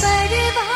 baby, bye.